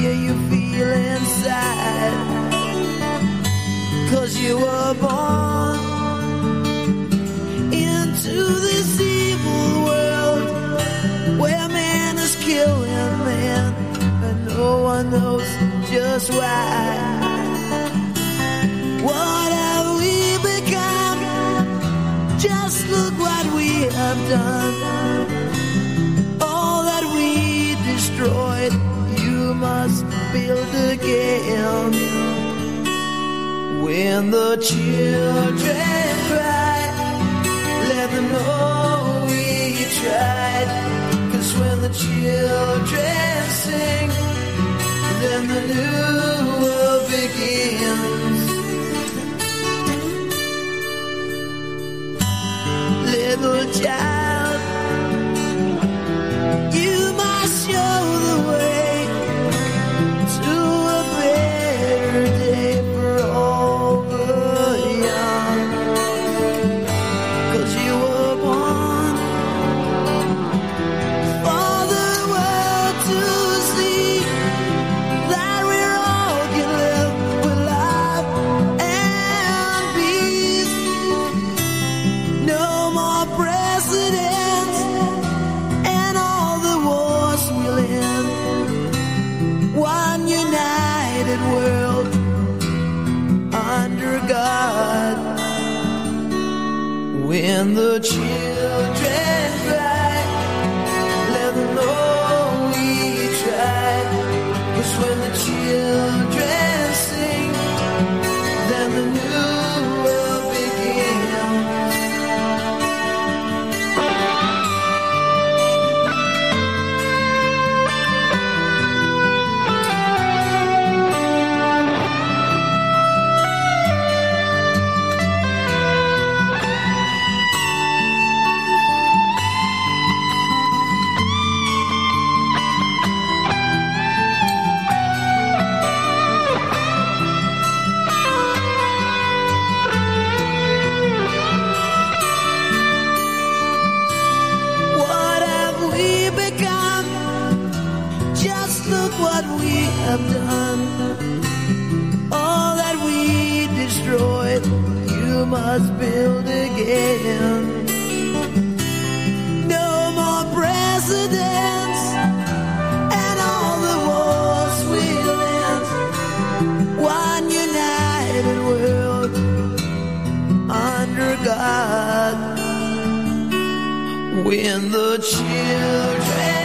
fear you feel inside? Cause you were born into this evil world where man is killing man and no one knows just why. What have we become? Just look what we have done. All that we destroyed, must build again. When the children cry, let them know we tried. Cause when the children sing, then the new world When the children what we have done. All that we destroyed, you must build again. No more presidents and all the wars we'll end. One united world under God when the children